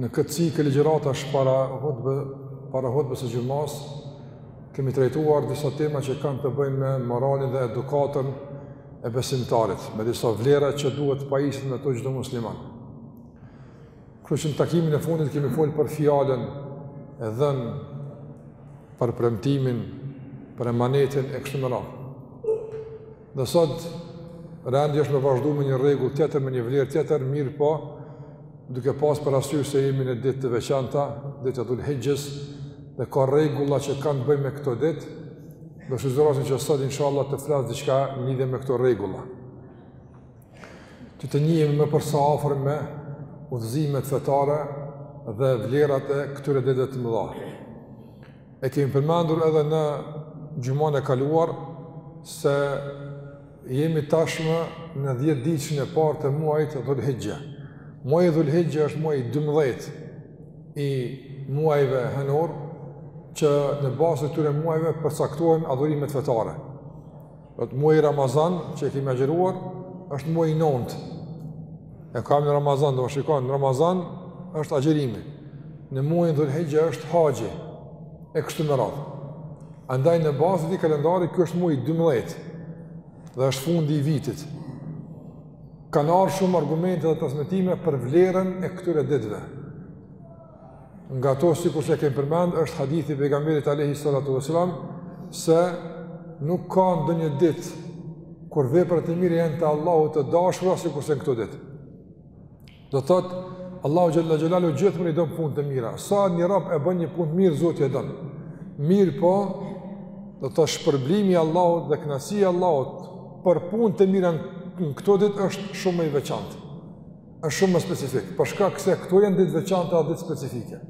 Në këtë cikël ligjëratash para hutbës, para hutbës së xhumas, kemi trajtuar disa tema që kanë të bëjnë me moralin dhe edukatën e besimtarit, me disa vlera që duhet të pajiset me to çdo musliman. Kështu që në takimin e fundit kemi folur për fjalën e dhënë, për premtimin, për emanetin e kështu me radhë. Dhe sot, rendi është me vazhdu me një rregull tjetër, me një vlerë tjetër, mirëpo, duke pas parasysh se jemi në ditë të veçanta, ditët e Dhulhixhes, dhe ka rregulla që kanë të bëjnë me këto ditë, dëshirojsha që sot, insha Allah, të flas diçka në lidhje me këto rregulla. Që të njihemi më për së afër me udhëzimet fetare dhe vlerat e këtyre ditëve të mëdha. E kemi përmendur edhe në xhumanë e kaluar se jemi tashmë në 10-ditëshin e parë të muajit Dhulhixhe. Muaji Dhulhixhe është muaji i 12-të i muajve hënorë që në bazë të këtyre muajve përcaktohen adhurimet fetare. Do thotë muaji Ramazan që e kemi agjëruar është muaji i nëntë. Ama në Ramazan, domethënë shikon në Ramazan është agjërimi. Në muajin Dhulhixhe është haxhi e kështu me radhë. Andaj në bazë të kalendarit ky është muaji i 12-të dhe është fundi i vitit. Kanë ardhur shumë argumente dhe transmetime për vlerën e këtyre ditëve. Nga to sikurse kemi përmend është hadithi i pejgamberit alayhi salatu wasalam se nuk ka ndonjë ditë kur veprat e mira janë te Allahu të dashura sikurse në këto ditë. Do thotë Allahu xhel-le xhelaluhu gjithmonë i don punët e mira. Sa një rob e bën një punë të mirë Zoti e don. Mirëpo do thotë shpërblimi i Allahut dhe kënaqësia e Allahut për punët e mira në këto ditë është shumë më i veçantë. është shumë më specifik, për shkak se këto janë ditë të veçanta dhe ditë specifike.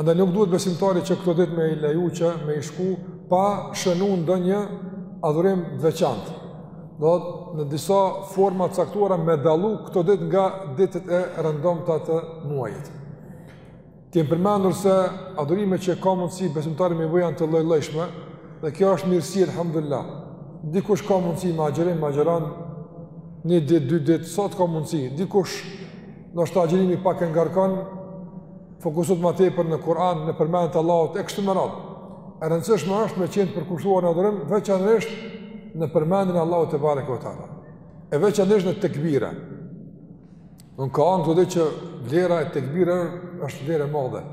Andaj nuk duhet besimtari që këto ditë me i leju që me i shku pa shënu ndonjë adhurim të veçantë. Do thotë në disa forma të caktuara me i dallu këto ditë nga ditët e rëndomta të muajit. Kemi përmendur se adhurime që ka mundësi besimtari me i bo janë të llojllojshme, dhe kjo është mirësi, alhamdulillah. Dikush ka mundësi me agjërim, agjëron, një ditë, dy ditë, sa ka mundësi. Dikush, nëse agjërimi pak e ngarkon, fokusohet ma tepër në Kur'an, në përmendje të Allahut, e kështu me radhë. E rëndësishme është me qenë të përkushtuar në adhurim, veçanërisht në përmendjen e Allahut tebareke ve teala. E veçanërisht në tekbire. Nuk ka, an, këto, që vlera e tekbireve është vlera e madhe.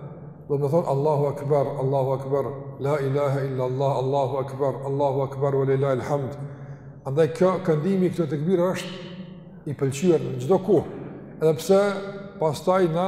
Do të me thonë Allahu Akbar, Allahu Akbar, La ilaha illa Allah, Allahu Akbar, Allahu Akbar, Wa lillahi alhamd. Andaj kjo këndimi këto tekbire është i pëlqyer në çdo kohë. Edhe pse pastaj na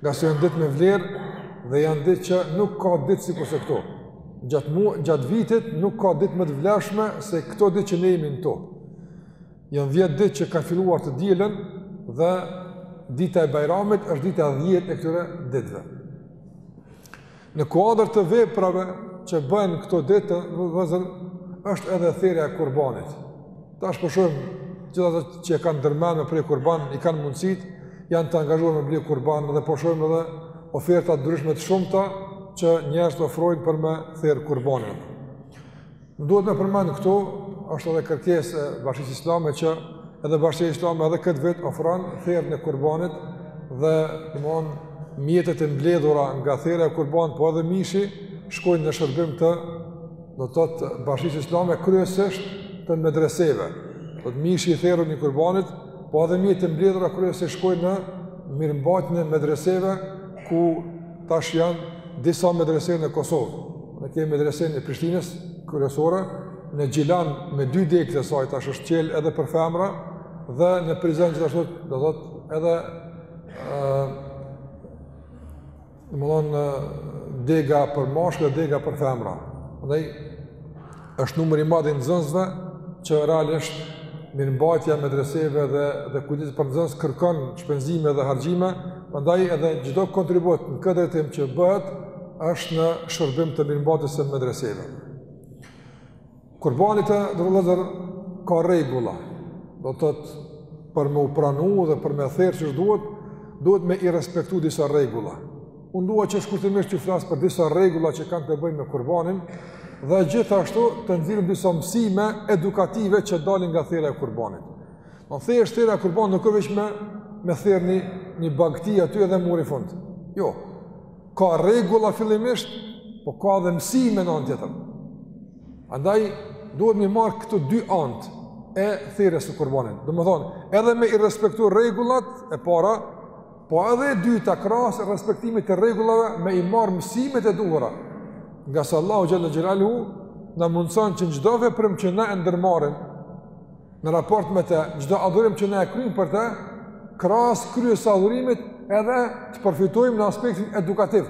Nga se janë ditë me vlerë dhe janë ditë që nuk ka ditë sikurse këto. Gjatë, mu, gjatë vitit nuk ka ditë më të vlershme se këto ditë që ne jemi në to. Janë dhjetë ditë që kanë filluar të dielën dhe dita e bajramit është dita dhjetë e këtyre ditëve. Në kuadër të veprave që bëhen këto ditë, vllezër, është edhe therja e kurbanit. Tash po shohim gjithë ato që e kanë ndërmend me pre kurban, i kanë mundësitë, janë të angazhuar me ble kurban dhe po shohim edhe oferta të ndryshme të shumta që njerëzit ofrojnë për me therë kurbanin. Duhet me përmend këtu, është edhe kërkesë e Bashkisë Islame që edhe Bashkësia Islame edhe këtë vit ofron therjen e kurbanit dhe domthon mjetet e mbledhura nga therja e kurbanit po edhe mishi shkojnë në shërbim të do të thotë Bashkisë Islame kryesisht të medreseve. Do thot mishi i therrun i kurbanit, po edhe mjetet e mbledhura kryesisht shkojnë në mirëmbajtjen e medreseve ku Tash janë disa medrese në Kosovë. Ne kemi medresenë e Prishtinës kryesore, në Gjilan me dy degët e saj tash është çel edhe për femra dhe në Prizren gjithashtu do thot edhe ë domthon dega për meshkuj dhe dega për femra. Prandaj Është numër i madh i nxënësve që realisht mirëmbajtja e medreseve dhe dhe kujdesi për nxënës kërkon shpenzime dhe harxime, prandaj edhe çdo kontribut në këtë drejtim që bëhet është në shërbim të mirëmbajtjes së medreseve. Kurbani, të nderuar vllezër, ka rregulla. Do të thotë për me u pranu dhe për me therë qysh duhet, duhet me i respektu disa rregulla. Unë dua që shkurtimisht të flas për disa rregulla që kanë të bëjnë me kurbanin dhe gjithashtu të nxjerrim disa mësime edukative që dalin nga therja e kurbanit. Domethonë therja e kurbanit nuk o veç me me therë ni një bagëti aty edhe mori fund. Jo. Ka rregulla fillimisht, po ka edhe mësime në anë tjetër. Andaj duhet me i marrë këto dy anët e therjes së kurbanit. Domethënë, edhe me i respektu rregullat e para, Po edhe e dyta krahas respektimit të rregullave me i marrë mësimet e duhura. Nga se Allahu xhelle xhelaluhu na mundëson që çdo veprim që na e ndërmarrim në raport me të, çdo adhurim që na e kryejmë për të, krahas kryerjes së adhurimit edhe të përfitojmë në aspektin edukativ.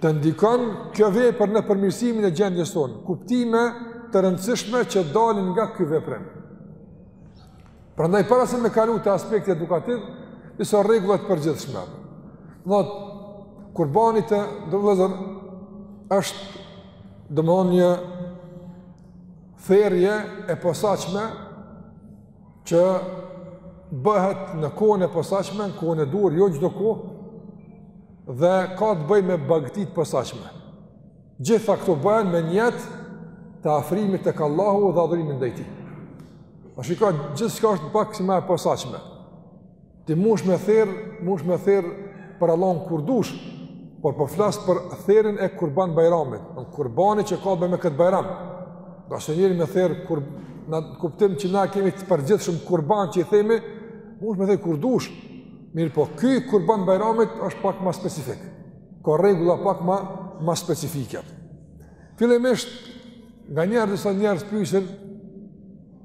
Të ndikon kjo vepër në përmirësimin e gjendjes tonë, kuptime të rëndësishme që dalin nga ky veprim. Prandaj para se me kalu te aspekti edukativ, disa rregulla të përgjithshme. Kurbani të nderuar është domethonë një therje e posaçme që bëhet në kohën e posaçme, në kohën e duhur, jo çdo kohë dhe ka të bëjë me bagëti të posaçme. Gjitha këto bëhen me nijet të afrimit tek Allahu dhe adhurimit ndaj tij. A shikoj, gjithçka është pak si ma e posaçme. Ti munsh me therr, munsh me therr për Allahun kur dush, por po flas për therjen e kurban bajramit, kurbani që ka bëjë me këtë bajram. Ngase njeri me therr, kur, në kuptim që na kemi të përgjithshëm kurban që i themi, munsh me therr kur dush, mirëpo, ky kurban bajramit është pak ma specifik. ka rregulla pak ma, ma specifike. Fillimisht nga njerëzit sa njerëz pyesin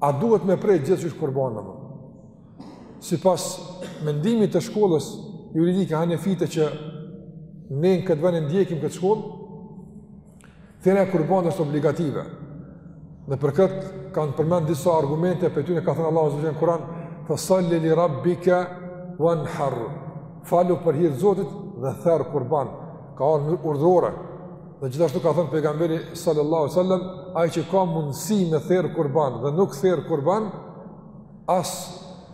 a duhet me pre gjithsesi kurban apo. Sipas mendimit të shkollës juridike hanefite që ne në këtë vend e ndjekim këtë shkollë, Therja e kurbanit është obligative. Dhe për këtë kanë përmend disa argumente, prej tyne ka thënë Allahu azze ue xhel në Kur'an, "Fasalli li rabbika wanhar." Falu për hir Zotit dhe therr kurban. Ka ardhur urdhërore. Dhe gjithashtu ka thënë pejgamberi sallallahu alaihi wasallam, "Ai që ka mundësi me therr kurban dhe nuk therr kurban, as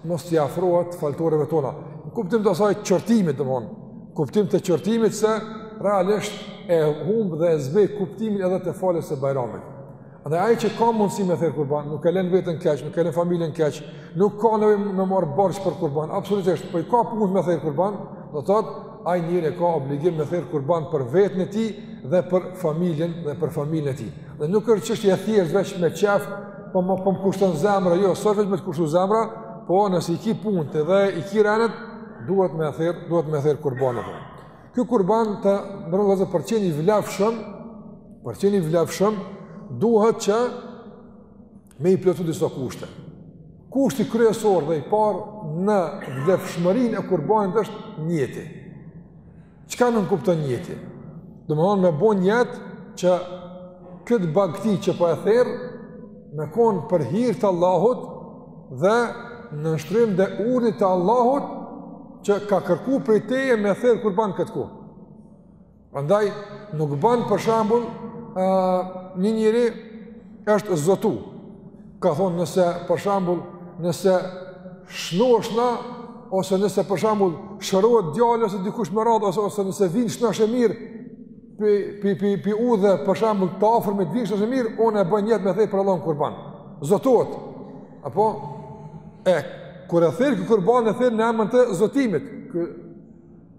mos t'i afrohet faltoreve tona. Në kuptim të asaj qortimit, domethonë, kuptim të qortimit se realisht e humb dhe e zbeh kuptimin edhe të faljes së bajramit. Andaj ai që ka mundësi me therr kurban, nuk e len veten keq, nuk e len familjen keq, nuk ka nevojë me marr borxh për kurban, absolutisht, po i ka punët me therr kurban, do të thotë ai njeri e ka obligim me therr kurban për veten e tij dhe për familjen dhe për familjen e tij. Dhe nuk është çështje e thjeshtë veç me qef Po më po më kushton zemra, jo, s'është veç me të kushtu zemra, po nëse i ki punët dhe i ki renet, duhet me therr, duhet me therr kurban. Ky kurban të nderuar për të qenë i vlefshëm, për të qenë i vlefshëm, duhet që me i plotsu disa kushte. Kushti kryesor dhe i parë në vlefshmërinë e kurbanit është nijeti. Çka nënkupton nijeti? Domethonë me bo nijet që këtë bagti që po e therr, me konë për hir të Allahut dhe nënshtrim ndaj urdhnit të Allahut që ka kërku prej teje me therr kurban këtë kohë. Andaj, nuk ban për shembull uh, një njeri është zotu. Ka thonë: nëse për shembull, nëse shnoshna ose nëse për shembull shërohet djali ose dikush me radhë ose ose nëse vin shnosh e mirë pi pi pi pi udhë për shembull të afërmit vin shnosh e mirë, unë e bëj nijet me therë për Allahun kurban. Zotohet. Apo? E kur e ther kurban e ther në emër të zotimit. Ky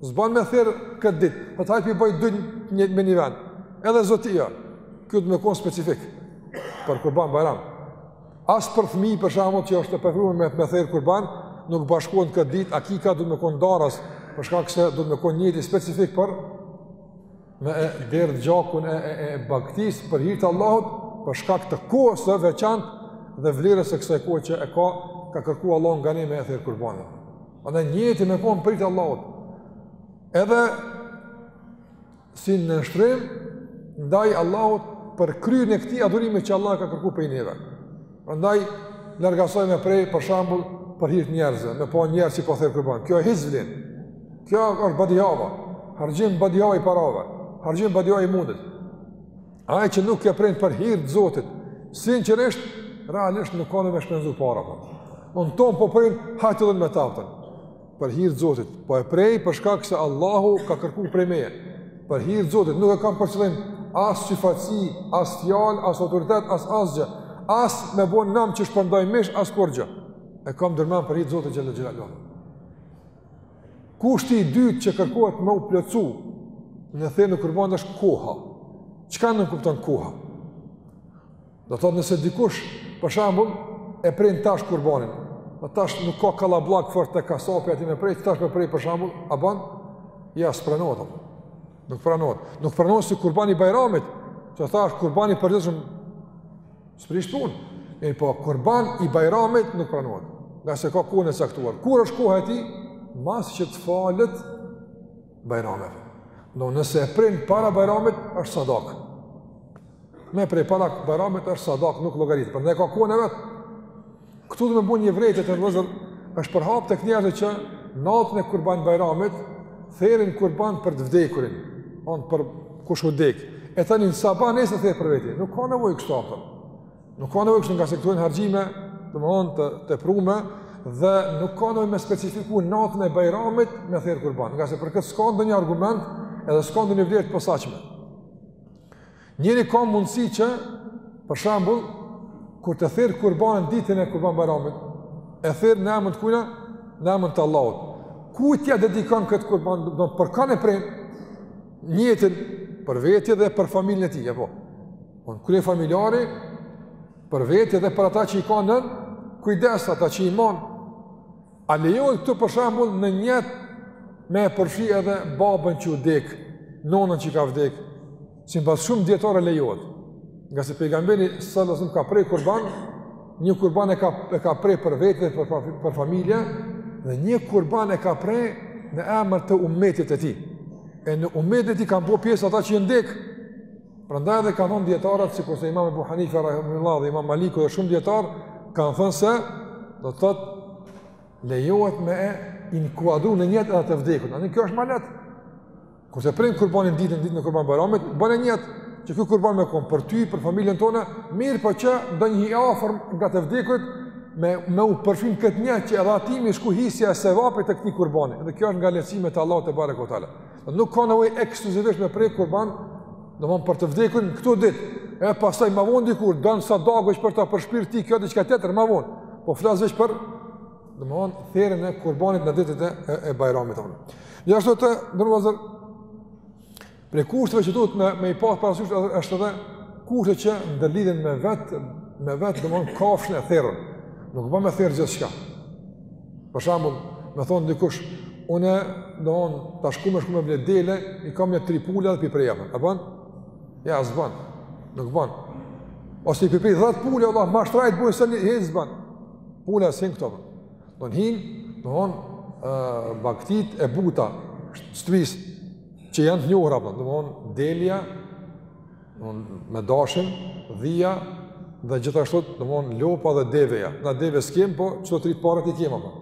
S'ban me therë këtë ditë, edhe thotë hajt po i bëj dy me një vend. Edhe zoti, jo, du me konë specifik, për kurban bajram. As për fmi, për shembull, që është e preferume me, me therë kurban, nuk bashkohen këtë ditë, akika duhet me konë ndaras, për shkak se duhet me konë nijeti specifik për, me e derdh gjakun e e, e bagtisë për hir të Allahut, për shkak të kohës së veçantë dhe vlerës së kësaj kohe që e ka, ka kërku Allahu nga ne me e therë kurbanin. Andaj nijeti me konë për hir të Allahut. Edhe si nënshtrim ndaj Allahut për kryerjen e këtij adhurimi që Allahu e ka kërku prej neve. Prandaj larg asaj me pre për shembull për hir të njerëzve, me pa njerëz që po ther kurban. Kjo hiç s'vlen. Kjo është badihava. Harxhim badihava i parave. Harxhim badihava i mundit. Ai që nuk e pren për hir të Zotit, sinqerisht realisht nuk ka me shpenzu para. Po. Unë thom po e pren hajt hin me teftan. Për hir të Zotit, po e prej për shkak se Allahu ka kërku prej meje. Për hir të Zotit, nuk e kam për qëllim as syfaqësi, as fjalë, as autoritet, as asgjë, as me bën nam që shpërndaj mish as kurgjë. E kam ndërmend për hir të Zotit xhallal xhallal. Kushti i dytë që kërkohet me u plotsu në therë kurban është koha. Çka nënkupton koha? Do të thotë nëse dikush, për shembull, e pren tash kurbanin, po tash nuk ka kallabllak fort të kasapi aty me pre, tash me pre për shembull, a bën? Jo, s'pranohet apo. Nuk pranohet. Nuk pranohet si kurbani i Bajramit, që thash kurbani i përgjithshëm s'prish punë. Mirëpo, kurban i Bajramit nuk pranohet. Ngase ka kohën e caktuar. Kur është koha e tij? Mas që të falet Bajrami. Do nëse e pren para Bajramit është sadaka. Me pre para Bajramit është sadaka, nuk llogaritet, prandaj ka kohën e vet. Këtu do me bo një vrejtje vëllezër, është përhap tek njerëzit që natën e kurban Bajramit, therin kurban për të vdekurin, a për kush ka dek. E tani në sabah nesër therë për veti,, nuk ka nevojë kështu apo. Nuk ka nevojë kështu ngase këto janë harxhime, domethënë të, të teprume, dhe nuk ka nevojë me specifiku natën e Bajramit me therë kurban, ngase për këtë s'ka ndonjë argument edhe s'ka ndonjë vlerë të posaçme. Njëri ka mundësi që, për shembull, kur të therë kurbanin ditën e kurban bajramit, e therë në emën të kujna, në emën të Allahut. Kujt ia dedikon këtë kurban, do për kanë e pren, nijetin për vetje dhe për familjen e tij, apo. Osht kryefamiljari, për vetje dhe për ata që i ka nën kujdes, ata që i man. A lejohet këtu për shembull në nijet me e përfshi edhe babën që u dek, nonën që ka vdek, simbas shumë dijetarëve lejohet. Ngase pejgamberi salallahu alejhi selem ka pre kurban, një kurban e ka, e ka pre për vete dhe për, për familje, dhe një kurban e ka pre në emër të umetit të tij. E në umetin e tij kanë bo pjesë ata që janë dekë, Prandaj edhe kanë thënë dijetarët sikurse Imam Abu Hanifa rahimahullahu dhe Imam Maliku dhe shumë dijetarë kanë thënë se do të thotë lejohet me e inkuadru në nijet edhe të vdekurit. Andaj kjo është më lehtë. Kur e pren kurbanin ditën ditën e kurban Bajramit, bën nijet që ky kurban me kon për ty, për familjen tonë, mirëpo që ndonjë i afërm nga të vdekurit me me u përfshi n'këtë nijet që edhe atij me i shku hisja e sevapit të këtij kurbani. Dhe kjo është nga lehtësimet e Allahut tebareke ve teala. Nuk ka nevojë ekskluzivisht me pre kurban, domthon për të vdekurit në këto ditë. E pastaj më vonë dikush don sadaka për ta për shpirt të tij kjo diçka tjetër më vonë. Po flas veç për domthon therjen e kurbanit në ditët e, e, e Bajramit apo. Gjithashtu të nderuar vëllezër prej kushteve që duhet me, me i pasë parasysh është edhe kushte që ndërlidhen me vetë, me vetë domethon kafshën e therur. Nuk ban me therë gjithçka. Për shembull, më thon dikush, unë domethon tash shku me shku me ble dele, i kam nja tri pula dhe pi prej, a. A bën? Ja, s'bën. Nuk bën. Ose i pi prej 10 pula, Allah, ma shtrejt bëjnë se një, hiç s'bën. Pulat s'hin këtu. Domethon hin, domethon bagtit e buta, shtëpisë që janë të njohura, domethon delja me dashin, dhia dhe gjithashtu domethon lopa dhe deveja. Na deve skem, po qeto tri t'parat i kena. Po.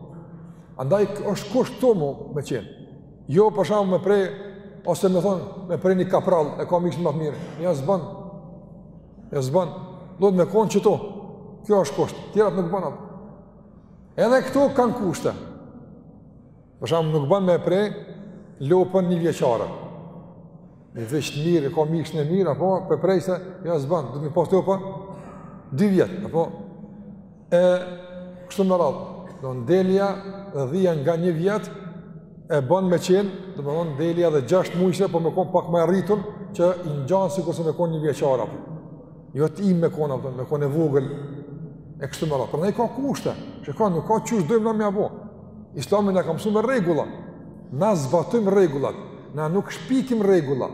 Andaj është kusht këtu me qenë. Jo për shembull me pre ose me thon me pre një kaproll e kam mishin më të mirë. Ja s'bën. Ja s'bën. Duhet me kon qeto. Kjo është kusht. Tjerat nuk bën. Edhe këto kanë kushte. Për shembull, nuk bën me pre lopën një vjeçare. Një vjeç të mirë, ka mishin e mirë apo për prerje, ja s'bën, duhet me i pas lopa 2 vjet apo e kështu me radhë. Domethon delja dhe dhia nga një vjet e bën me qen, domethon delja edhe 6 muajse po me kon pak më e rritur që i ngjan sikurse me kon një vjeçare apo. Jo e imët me kon apo me kon e vogël e kështu me radhë. Prandaj ka kushte. Shikon, nuk ka çu s'do më më apo. Islami na ka msu me rregulla. Na zbatojmë rregullat, na nuk shpikim rregulla,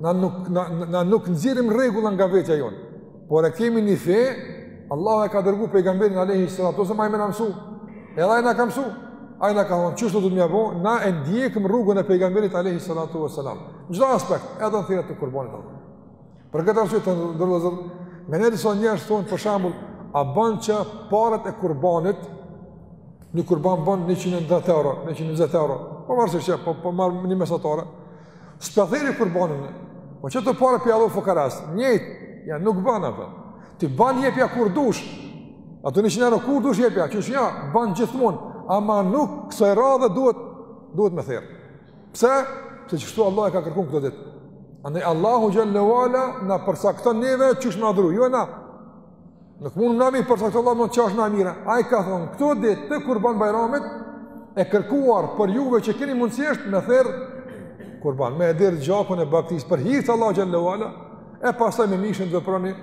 na nuk na, na nuk nxjerrim rregulla nga vetja jonë. Por e kemi një fe, Allahu e ka dërgu pejgamberin alayhi salatu wasallam ai me na msu. Edhe ai na ka msu. Ai na ka thonë qështu, domethonë apo na e ndjekim rrugën e pejgamberit alayhi salatu wasallam. N'çdo aspekt, edhe në therrje të kurbanit apo. Për këtë arsye të nderum vllezër, me ne disa njerëz thonë për shembull, a ban që paret e kurbanit një kurban bon 110 euro, 120 euro, pavarësisht, po marr një mesatare, s'pe therri kurbanin, po qato pare p'ia lo fukarasë, njëjtë, jo nuk ban ato, ti ban jepja kur dush, ato 100 euro kur dush jepja, qështu ja, ban gjithmonë, ama nuk kësaj radhe duhet, duhet me therrë. Pse? Se qështu Allah e ka kërku në këto ditë. Andaj Allahu xhallahu ala na përcakton neve qysh me adhuru, jo na. Nuk mund na m'i përcaktu Allahut ne ç'asht ma mirë. Ai ka thon këto ditë të kurban Bajramit e kërkuar prej juve që keni mundësi është me therr kurban, me derdh gjakun e baktisë për hir të Allahu xhallahu ala e pastaj me mishin të veproni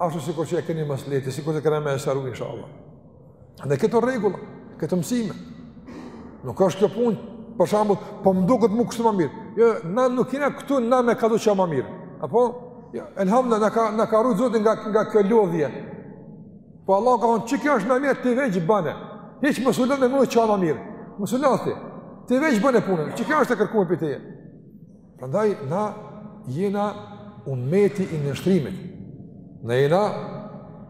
ashtu sikur që e keni maslahat, sikur që kemi me sqaru inshallah. Në këto rregulla, këto mësime. Nuk ashtë kjo punë, për shembull, po më duket mu kështu ma mirë. Jo, na nuk kena këtu na me kqyr çka ma mirë. Apo, jo, elhamdulilah na ka na ka rujt zoti nga nga kjo lodhje. Po Allah ka thonë, "Qikjo është ma mirë ti veç bane. Hiç mos u lodh me mendu çka ma mirë. Mos u lodh ti. Ti veç bane punën. Qikjo është e kërkume prej teje?" Prandaj na jena ummeti i nënshtrimit. Na jena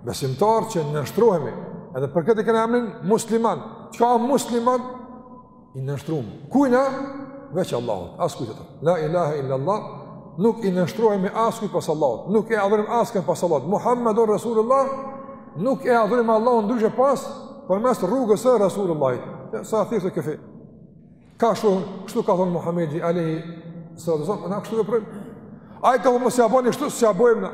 besimtarë që nënshtrohemi. Edhe për këtë e kena emrin musliman. Çka musliman? I nënshtrum. Kujna? Veç Allahut. Askujt tjetër. La ilaha illa Allah. Nuk i nënshtrohemi askujt pas Allahut. Nuk e adhurojmë askënd pas Allahut. Muhammedur Rasulullah. Nuk e adhurojmë Allahun ndryshe pas përmes rrugës së Rasulullahit. Sa thjesht e ke fenë. Ka shu, kështu ka thonë Muhammedi, alayhi salatu wasallam, na kështu veprojmë. Ai ka thonë, mos ia bani kështu, s'ia bojmë na.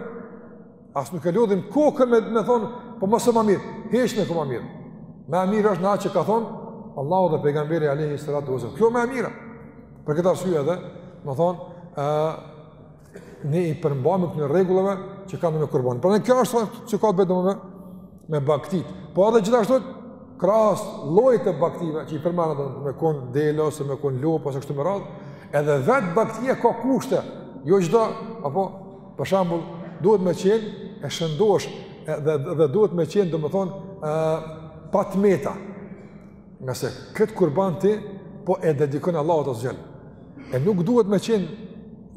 As nuk e lodhim kokën me, me thonë, po mos o ma mirë, hiç nuk o ma mirë. Ma mirë është ajo që ka thonë, Allahu dhe pejgamberi, alayhi salatu wasallam. Kjo ma e mira. Për këtë arsye edhe, domethonë, ne i përmbahemi këtyre rregullave që kanë t'bojnë me kurban. Prandaj kjo është çka ka t'bojë me me baktit. Po edhe gjithashtu krahas llojit të baktive që i përmendëm do me kon dele ose me kon lopë ose kështu me radhë, edhe vet baktia ka kushte. Jo çdo apo për shembull duhet me qenë e shëndoshë edhe duhet me qenë domethënë ë pa t'meta. Ngase këtë kurban ti, po e dedikon Allahut xh.sh.. E nuk duhet me qenë,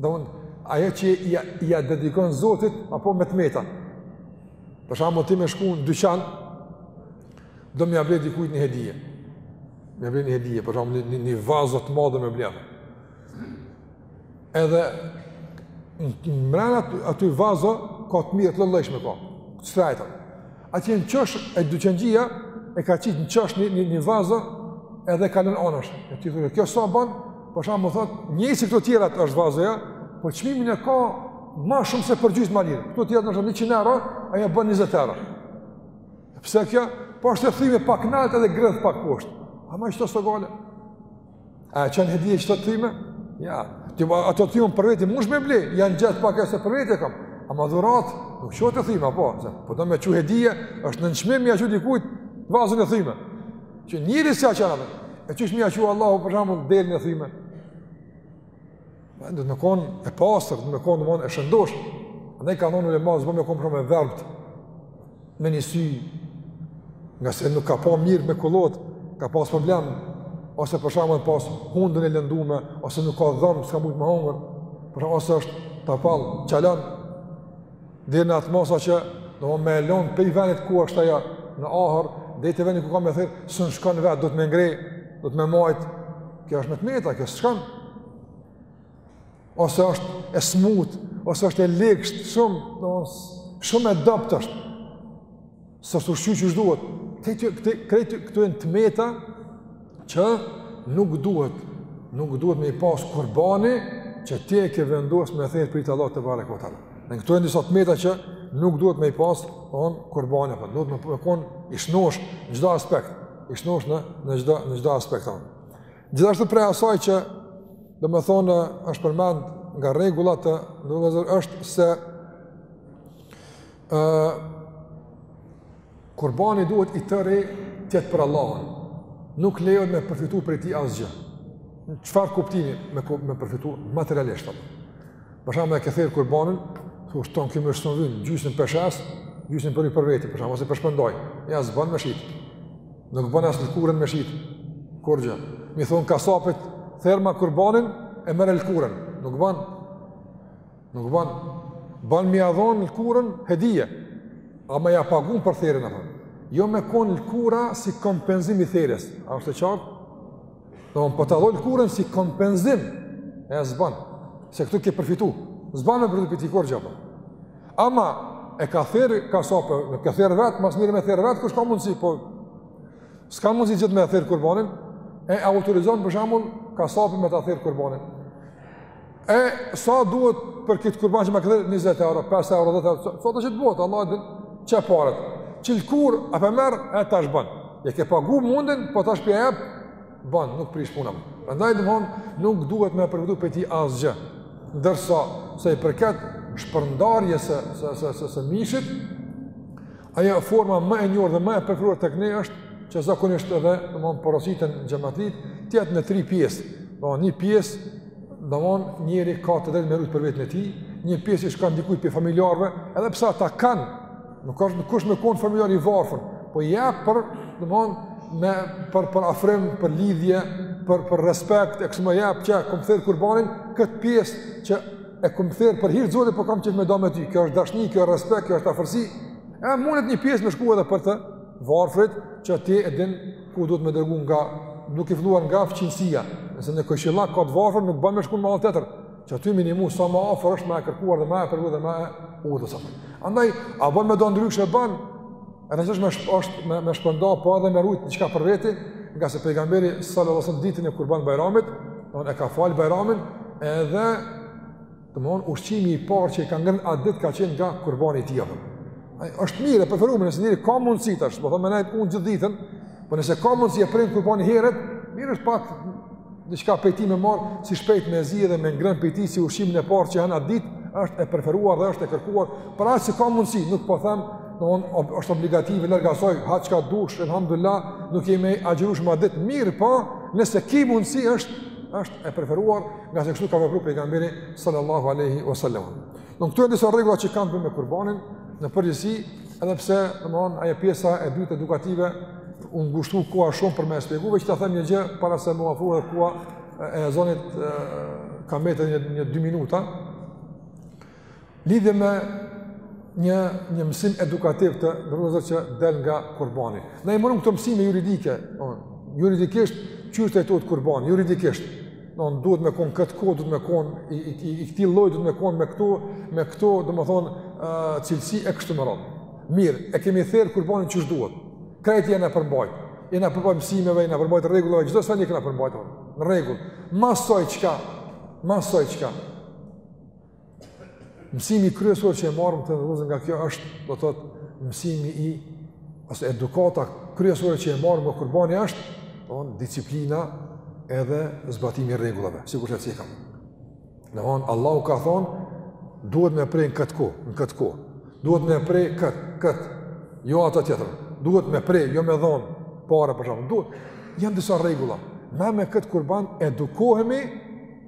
domethonë, ajo që ia, ia dedikon Zotit, apo me të meta. Për shembull ti me shku në dyqan, do me ia ble dikujt një hedije. Me ia ble një hedije, për shembull një, një, një vazo të madhe me blerë. Edhe mrena aty vazo ka të mirë të llojllojshme ka. Të shtrejta. Atje në çosh e dyqanxhia e ka qitë në çosh një, një, një vazo edhe e ka lënë anash. E ti thotë, kjo sa bën? Për shembull thotë, njëjtë si këto tjerat është vazoja, po çmimin e ka më shumë se përgjys më lirë. Këto tjera ndoshta 100 euro, ajo bën 20 euro. Pse kjo? Po është e thyme pak natë edhe gërrith pak poshtë. Ama çdo send ngjajshëm? A e çon hedije qato të thyme? Jo, ti po ato të thyme për veti, munsh me ble, jam ngjat pak, e se për veti e kam. Ama dhuratë, nuk çon të thyme, apo, se, po do me çu hedije, është nënçmim me ia çu dikujt vazën e thyme. Që njerit s'ia çon atë, e qysh me ia çu Allahut për shembull delen e thyme? Duhet me konë e pastër, duhet me konë domethonë e shëndoshë. Andaj kanë thonë ulematë, s'bon me konë për shembull e verbët, me një sy, ngase nuk ka pa mirë me kullot, ka pas problem, ose për shembull pas hundën e lëndume, ose nuk ka dhëmbë, s'ka mujtë me hongër, për shembull ose është topall, çalon, Deri në atë masë që domethonë me e lon pej venit ku është ajo në ahër, deri te veni ku ka me u therë, s'un shkon vetë, duhet me ngreh, duhet me majtë, kjo është me të meta, kjo s'shkon. Ose është e smutë, ose është e ligshtë, shumë, do, shumë e dobët është. S'sheh qysh duhet, krejt këto janë të meta që nuk duhet, nuk duhet me i pas kurbani që ti e ke vendos me ther për hir të Allahut tebareke ve teala. Këto janë disa të meta që nuk duhet me i pas on kurbani, për. duhet me pa, me kon i shnosh në çdo aspekt, i shnosh në, në, çdo, në çdo aspekt. On. Gjithashtu prej asaj që domethonë është përmend nga rregullat, domethonë është se Ë Kurbani duhet i tëri t'jetë për Allahun. Nuk lejohet me përfitu prej tij asgjë. Në çfarë kuptimi me, me përfitu materialisht? Për shembull e ke therë kurbanin, tash thonë ky mish s'më vyn, gjysën po e shes, gjysën po e ha për veti, për shembull, ose po e shpërndaj. Jo, s'ban me shitë. Nuk ban as lëkurën me shitë. Kurrgjë. Me i thonë kasapit, therma kurbanin e merre lëkurën. Nuk ban. Nuk ban, ban me ia dhon lkurën hedije, ama ja pagun për therjen apo. Jo me kon lkura si kompenzim i therjes, a është e qartë? Do t'thotë po ta dhon lkurën si kompenzim, e s'ban, se këtu ke përfitu, s'ban me përfitu pej tij kurrgjë. Ama e ka therë kasapi, n'e ka therë vetë, ma s'miri me therë vetë, kush ka mundësi, po s'ka mundësi gjithë me therë kurbanin, e autorizon për shembull kasapin me ta therë kurbanin. E sa duhet për këtë kurban që, m'thotë 20 euro, 5 euro, 10 euro, sa thotë që të bëhet, Allah e din qe paret. Qi lkurën po e merr, e tash ban. Je ke pagu mundin, po tash po ia ep, ban, nuk prish punë. Prandaj domethon, nuk duhet me përfitu pej tij asgjë. Ndërsa, sa i përket shpërndarjes së, së, së, së, së mishit, Ajo forma më e njohur dhe më e preferuar tek ne është që zakonisht edhe domethon porositen xhematlitë të jetë në tri pjesë. Don një pjesë domethon njeri ka të drejtë me rujt për veten e tij, një pjesë i shkon dikujt pej familjarëve, edhe pse ata kanë nuk ka kusht me kon familjar i varfër, po ja jep domethon me për për afrim, për lidhje, për për respekt e kështu me jap që kum therë kurbanin kët pjesë që e kum ther për hir të Zotit, po kam qef me da me ty. Kjo është dashni, kjo është respekt, kjo është afërsi. E mundet një pjesë me shku edhe për të varfrit që ti e din ku duhet me dërgu nga duke filluar nga fqinjësia. Nëse në kojshi ka të varfër nuk bën me shku në mahallë tjetër. Qaty minimumi sa më afër është më e kërkuar dhe më e pëlqyer dhe më e udhës. Andaj a bën me da ndryshe bën? Edhe s'është me, shp është me, me shpërnda, po edhe me rujtë diçka për veti, ngase pejgamberi sallallahu alaihi wasallam ditën e kurban bajramit, don e ka falë bajramin, edhe domethon ushqimi i parë që e ka ngrën atë ditë ka qenë nga kurbani i tij. Është mirë, e preferume, nëse njeri ka mundësi tash, s'po thom me nejtë unë gjithë ditën, po nëse ka mundësi e pren kurbanin herët, mirë është pak diçka prej tij me marr, si shpejt me zi dhe me ngrën prej tij si ushqimin e parë që han atë ditë, është e preferuar dhe është e kërkuar. Për aq sa ka mundësi, nuk po them, domthon është obligative larg asaj, ha çka dush, elhamdulillah, nuk jemi agjërueshëm atë ditë, mirëpo nëse ki mundësi është është e preferuar, ngase kështu ka vepruar pejgamberi sallallahu alaihi wasallam. Don këto janë disa rregulla që kanë të bëjnë me kurbanin, në përgjithësi, edhe pse, domethonë, ajo pjesa e dytë edukative, u ngushtu koha shumë për me e shpjegu, veç ta them një gjë, para se m'u afru edhe koha e ezanit, ka mbetë një, një dy minuta, lidhur me një, një mësim edukativ të njerëzve që del nga kurbani. Ne i morëm këto mësime juridike, juridikisht, qysh theret kurbani, juridikisht, don duhet me konë n'këtë kohë, duhet me konë, i, i, i, i këtij lloji duhet me konë me këto, me këto, domethonë, uh, cilësi e kështu me radhë. Mirë, e kemi therë kurbanin qysh duhet. Krejt i jena përmbajtë. I jena përmbajtë mësimeve, i jena përmbajtë rregullave, çdo seni i kena përmbajtë. Në rregull. Mas saj çka, mas saj çka. Mësimi kryesor që e marrëm të nëzë nga kjo është, do të thotë, mësimi i, ose edukata kryesore që e marrëm nga kurbani është, do të thotë, disiplina edhe zbatimi i rregullave, sikur e cekëm. Domethonë, Allahu ka thonë, duhet me pre në këtë kohë, në këtë kohë, duhet me pre këtë, këtë, jo atë tjetër, duhet me pre, jo me dhonë pare për shembull, duhet, janë disa rregulla, ne me këtë kurban edukohemi,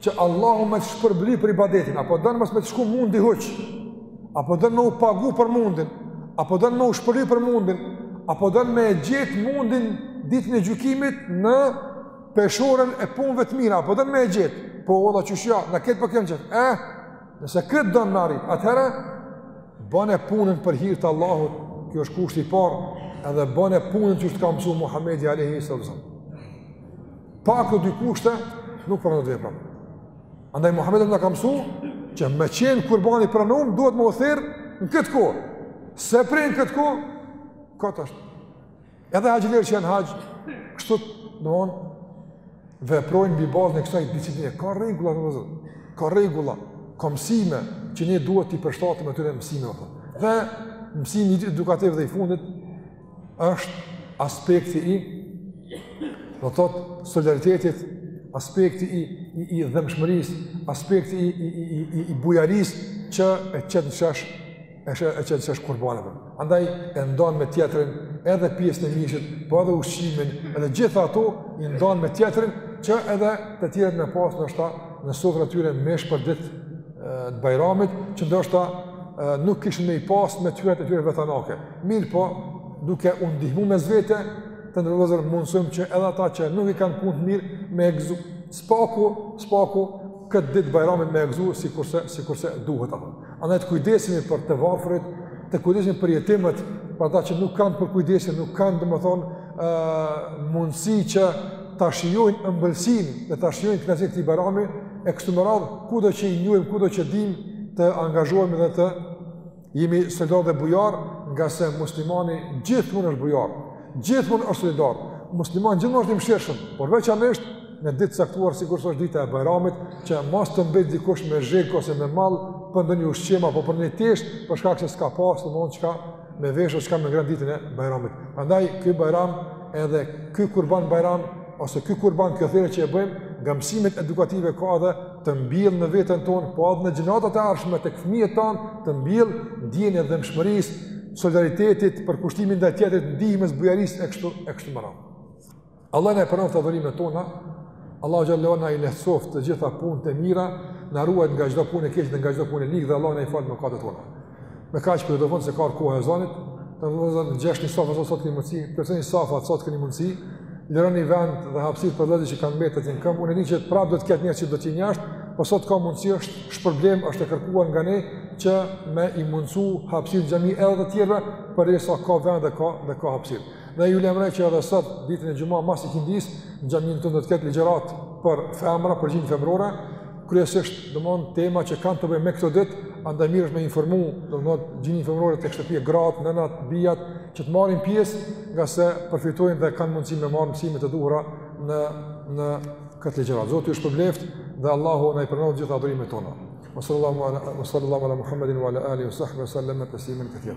Që Allahu me të shpërbly për ibadetin, a po don mos me të shku mundi huq, a po don me u pagu për mundin, a po don me u shpërbly për mundin, a po don me e gjetë mundin ditën e gjykimit në peshoren e punëve të mira, a po don me e gjetë, po valla qysh jo, na këtë po kem qef, eh, nëse këtë don me arrit, atëherë, bane punën për hir të Allahut, kjo është kushti i parë, edhe bane punën qysh të ka mësu Muhammedi a.s. Pa këto dy kushte, nuk pranohet vepra. Andaj Muhammedi na ka mësu, që me qenë kurbani i pranum, duhet me u therr në këtë kohë. S'e pre në këtë kohë, kot është. Edhe haxhilerët që janë haxh, kështu domethonë, veprojnë mbi bazën e kësaj disipline. Ka rregulla vëllezër, ka rregulla, ka mësime që ne duhet t'i përshtatemi atyre mësimeve. Dhe mësimi edukativ dhe i fundit, është aspekti i do thot solidaritetit, aspekti i i, i dhembshmërisë, aspekti i i i i, i bujarisë që e qet në shesh e qet e qet në shesh kurbani. Prandaj e ndon me tjetrin edhe pjesën e mishit, po edhe ushqimin, edhe gjitha ato i ndon me tjetrin që edhe të tjerët me pas ndoshta në sofrat e tyre mish për ditë të bajramit, që ndoshta nuk kishin me i pas me të hyrat e tyre vetanake, Mirëpo, duke u ndihmu mes vete, të nderuar vllezër mundësojmë që edhe ata që nuk i kanë punët mirë, me e gëzu, së paku, së paku, këtë ditë bajrami me e gëzu, sikurse, sikurse duhet ata. Andaj të kujdesemi për të varfërit, të kujdesemi për jetimët, për ata që nuk kanë përkujdesje, nuk kanë domethonë, mundësi që ta shijojnë ëmbëlsinë dhe ta shijojnë kënaqësinë e këtij bajrami, e kështu me radhë, kudo që i njohim, kudo që dimë të angazhohemi dhe të Jemi solidar dhe bujar, ngase muslimani gjithmonë është bujar, gjithmonë është solidar. Muslimani gjithmonë është i mëshirshëm, por veçanërisht në ditë të caktuar sikurse është dita e Bajramit, që mos të mbet dikush me zhig ose me mall për ndonjë ushqim apo për një teshë, për shkak se s'ka pas domethonë çka me veshë o çka me ngrënë ditën e Bajramit. Prandaj ky Bajram edhe ky Kurban Bajram ose ky Kurban kjo therje që e bëjmë nga mësimet edukative ka edhe të mbjellë në veten tonë, po edhe në gjeneratat e ardhshme tek fëmijët tanë, të mbjellë ndjenjën e dhembshmërisë, solidaritetit, përkushtimin ndaj tjetrit, ndihmës, bujarisë, e kështu, e kështu me radhë. Allahu na i pranoftë adhurimet tona, Allahu xhele na i lehtësoftë të gjitha punët e mira, na ruajtë nga çdo punë e keqe dhe nga çdo punë e ligë dhe Allahu na i faltë mëkatet tona. Me kaq e përfundova se ka kohë e ezanit, të nderuar vëllezër ngjeshni safat, sa të keni mundësi, plotësoni safat, sa të keni mundësi, lironi vend dhe hapësirë për vëllezërit që kanë mbetë në këmbë, unë e di që prapë do të ketë njerëz që do të jenë jashtë, por po sa të ka mundësi është shpërblim, është e kërkuar nga ne, që me i mundësu hapësirë xhami edhe të tjerëve, për sa ka vend dhe ka, dhe ka hapësirë. Dhe ju lajmëroj që edhe sot, ditën e xhuma, mas ikindisë, në xhaminë tonë do të ketë ligjëratë për femra, për gjininë femërore, kryesisht domthon tema që kanë të bëjnë me këto ditë, andaj mirë është me informu, domthon gjininë femërore tek shtëpia, gratë, nënat, bijat që të marrin pjesë, ngase përfitojnë dhe kanë mundësi me marrë mësime të duhura në në këtë ligjëratë. Zoti ju shpërbleftë dhe Allahu na i pranoftë gjitha adhurimet tona. Wa sallallahu ala Muhammedin wa ala alihi wa sahbihi wa sallama taslimen kethira.